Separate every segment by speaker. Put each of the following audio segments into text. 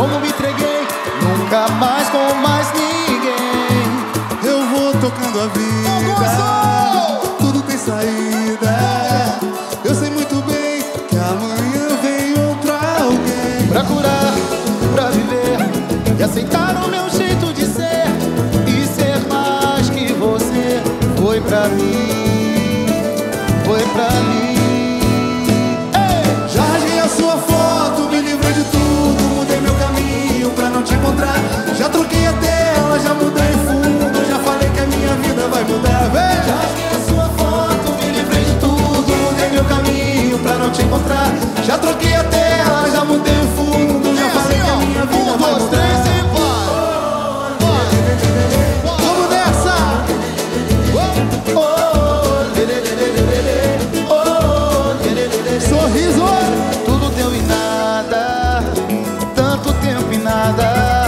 Speaker 1: Como me entreguei, nunca mais com mais ninguém.
Speaker 2: Eu vou tocando a vida. Tudo tem saída. Eu sei muito bem que amanhã vem outro alguém. Pra
Speaker 1: curar, pra viver e aceitar o meu jeito de ser. E ser mais que você foi pra mim. Foi pra mim. Sorriso! Tudo deu em nada, tanto tempo e nada.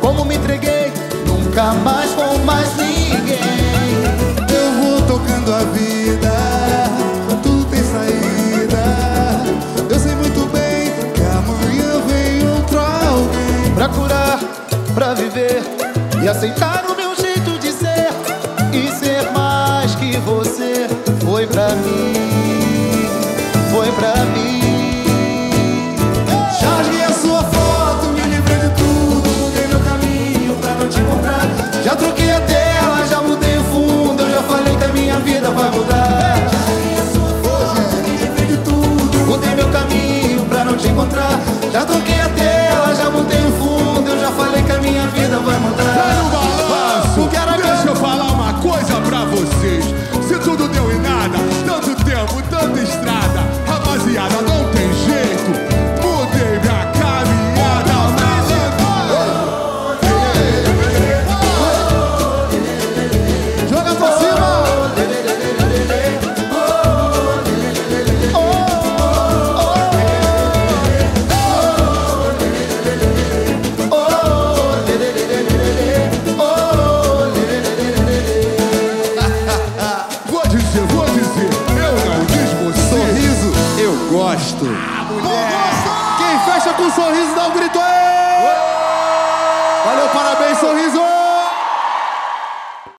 Speaker 1: Como me entreguei, nunca mais com mais ninguém.
Speaker 2: Eu vou tocando a vida, tudo tem saída. Eu sei muito bem que amanhã vem outro alguém.
Speaker 1: Pra curar, pra viver e aceitar o meu jeito de ser e ser mais que você.
Speaker 2: gosto.
Speaker 3: Ah,
Speaker 2: Quem fecha com um sorriso dá um grito aí!